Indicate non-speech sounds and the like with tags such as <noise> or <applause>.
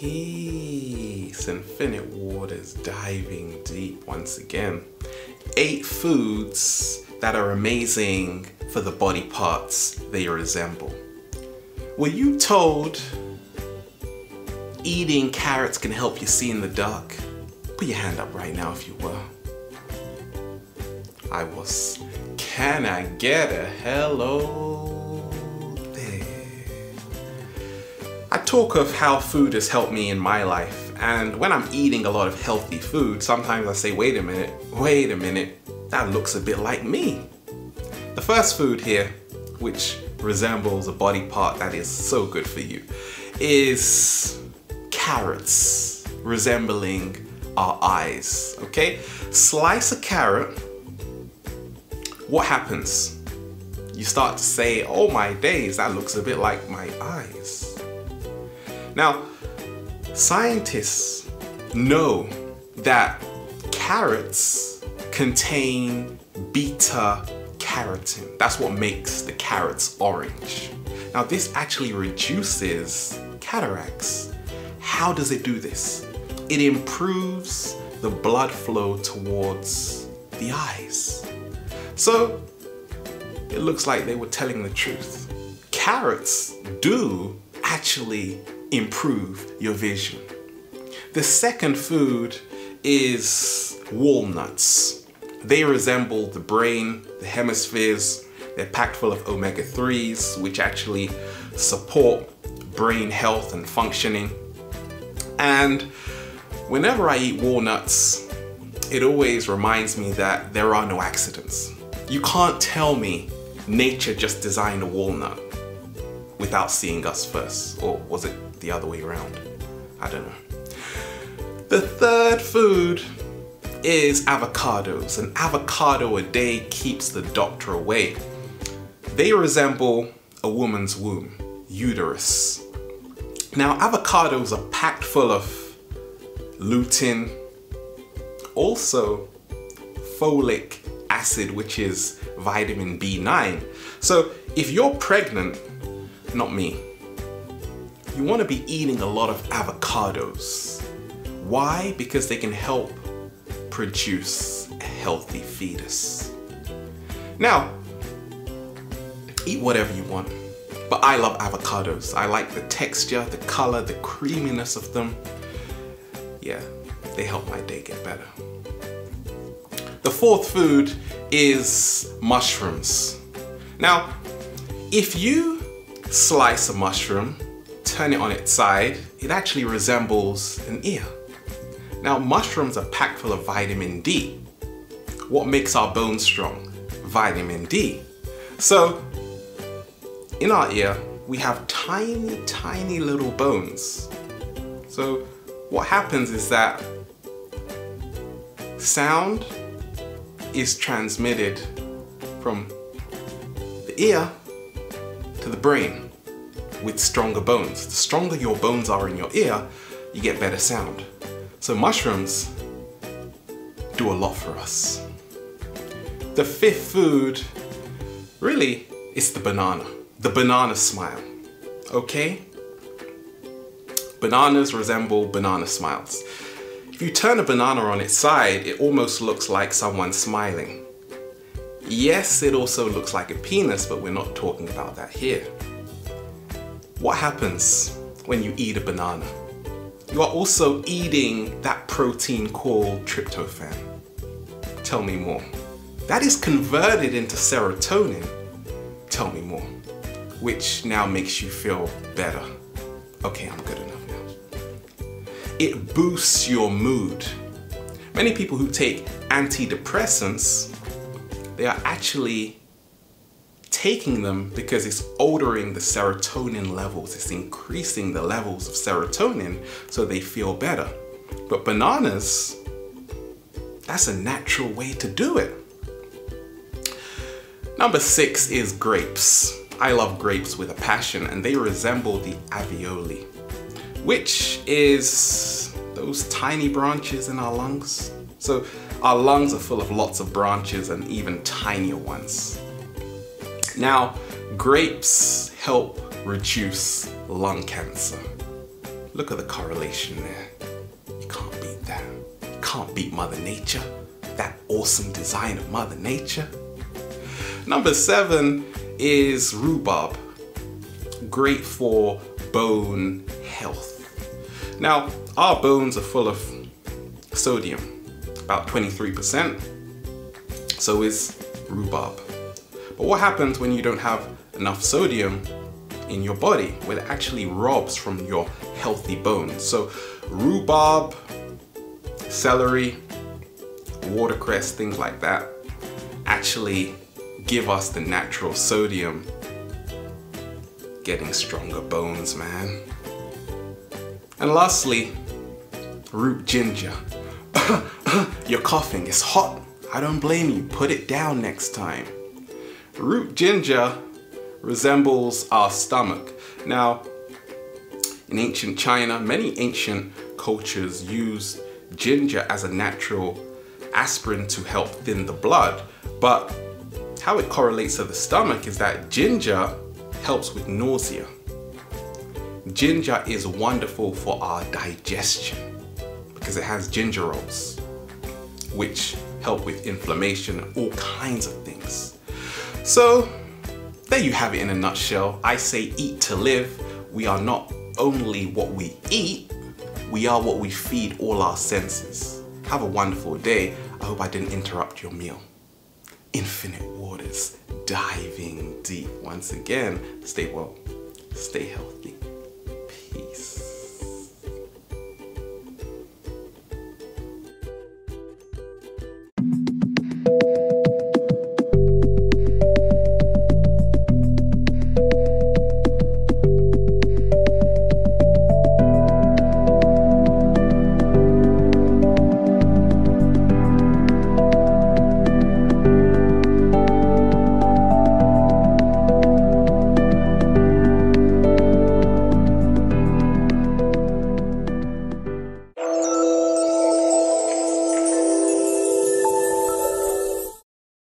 Peace. Infinite waters diving deep once again. Eight foods that are amazing for the body parts they resemble. Were you told eating carrots can help you see in the dark? Put your hand up right now if you were. I was. Can I get a hello talk of how food has helped me in my life, and when I'm eating a lot of healthy food, sometimes I say, wait a minute, wait a minute, that looks a bit like me. The first food here, which resembles a body part that is so good for you, is carrots resembling our eyes. Okay? Slice a carrot. What happens? You start to say, oh my days, that looks a bit like my eyes. Now, scientists know that carrots contain beta carotene. That's what makes the carrots orange. Now, this actually reduces cataracts. How does it do this? It improves the blood flow towards the eyes. So, it looks like they were telling the truth. Carrots do actually improve your vision. The second food is walnuts. They resemble the brain, the hemispheres. They're packed full of omega 3s, which actually support brain health and functioning. And whenever I eat walnuts, it always reminds me that there are no accidents. You can't tell me nature just designed a walnut without seeing us first. Or was it the other way around? I don't know. The third food is avocados. An avocado a day keeps the doctor away. They resemble a woman's womb, uterus. Now, avocados are packed full of lutein, also folic acid, which is vitamin B9. So, if you're pregnant, not me, you want to be eating a lot of avocados. Why? Because they can help produce a healthy fetus. Now, eat whatever you want, but I love avocados. I like the texture, the color, the creaminess of them. Yeah, they help my day get better. The fourth food is mushrooms. Now, if you slice a mushroom, turn it on its side, it actually resembles an ear. Now, mushrooms are packed full of vitamin D. What makes our bones strong? Vitamin D. So, in our ear, we have tiny, tiny little bones. So, what happens is that sound is transmitted from the ear to the brain with stronger bones. The stronger your bones are in your ear, you get better sound. So mushrooms do a lot for us. The fifth food really is the banana. The banana smile. Okay? Bananas resemble banana smiles. If you turn a banana on its side, it almost looks like someone smiling. Yes, it also looks like a penis, but we're not talking about that here. What happens when you eat a banana? You are also eating that protein called tryptophan. Tell me more. That is converted into serotonin. Tell me more. Which now makes you feel better. Okay, I'm good enough now. It boosts your mood. Many people who take antidepressants, they are actually taking them because it's altering the serotonin levels. It's increasing the levels of serotonin so they feel better. But bananas, that's a natural way to do it. Number six is grapes. I love grapes with a passion and they resemble the alveoli, which is those tiny branches in our lungs. So our lungs are full of lots of branches and even tinier ones. Now, grapes help reduce lung cancer. Look at the correlation there. You can't beat that. You can't beat Mother Nature. That awesome design of Mother Nature. Number seven is rhubarb. Great for bone health. Now, our bones are full of sodium, about 23%. So is rhubarb. But what happens when you don't have enough sodium in your body? Well, it actually robs from your healthy bones. So, rhubarb, celery, watercress, things like that, actually give us the natural sodium, getting stronger bones, man. And lastly, root ginger. <coughs> You're coughing, it's hot. I don't blame you. Put it down next time. Root ginger resembles our stomach. Now, in ancient China, many ancient cultures used ginger as a natural aspirin to help thin the blood. But how it correlates to the stomach is that ginger helps with nausea. Ginger is wonderful for our digestion because it has gingerols, which help with inflammation all kinds of things. So, there you have it in a nutshell. I say eat to live. We are not only what we eat, we are what we feed all our senses. Have a wonderful day. I hope I didn't interrupt your meal. Infinite waters, diving deep. Once again, stay well, stay healthy.